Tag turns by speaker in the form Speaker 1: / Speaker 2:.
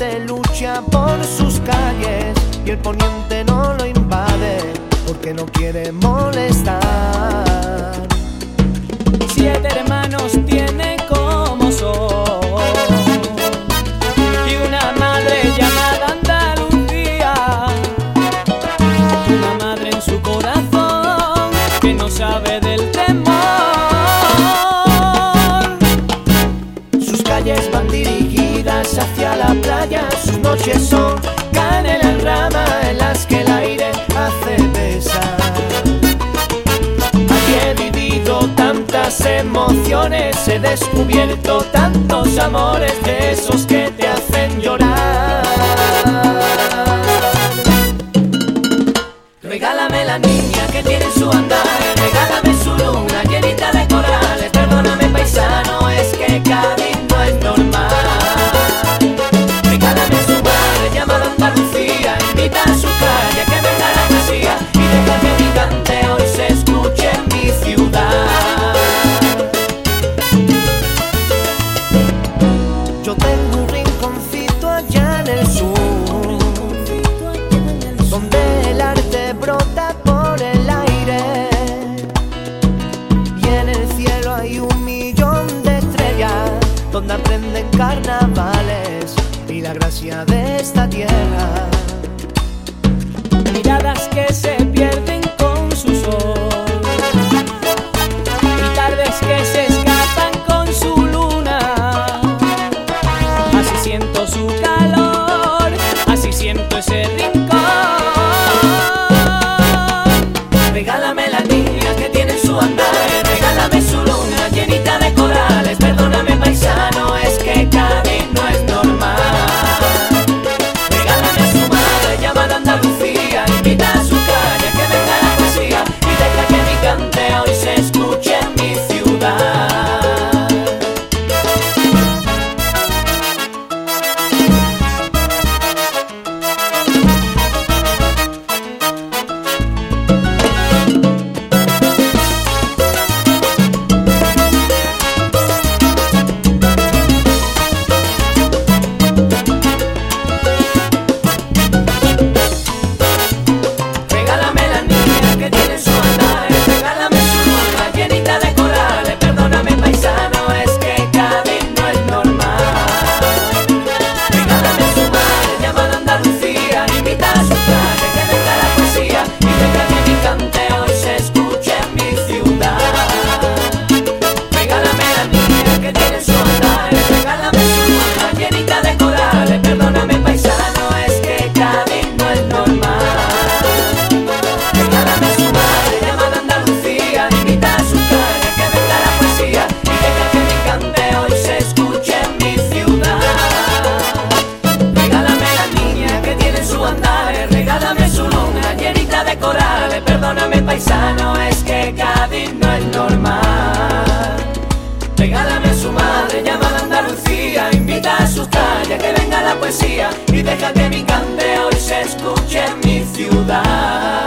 Speaker 1: lucha por sus calles y el poniente no lo invade porque no quiere molestar.
Speaker 2: Siete hermanos tiene como son y una madre llamada Andalucía, una madre en su corazón que no sabe del
Speaker 1: noches son canela en rama en las que el aire hace besar. Aquí he vivido tantas emociones, he descubierto tantos amores de esos que donde el arte brota por el aire y en el cielo hay un millón de estrellas donde aprenden carnavales y la gracia de esta tierra.
Speaker 2: Miradas que se
Speaker 1: Perdóname paisano, es que Cádiz no es normal. Regálame su madre llamada Andalucía, invita a sus calles que venga la poesía y deja que mi cante hoy se escuche en mi ciudad.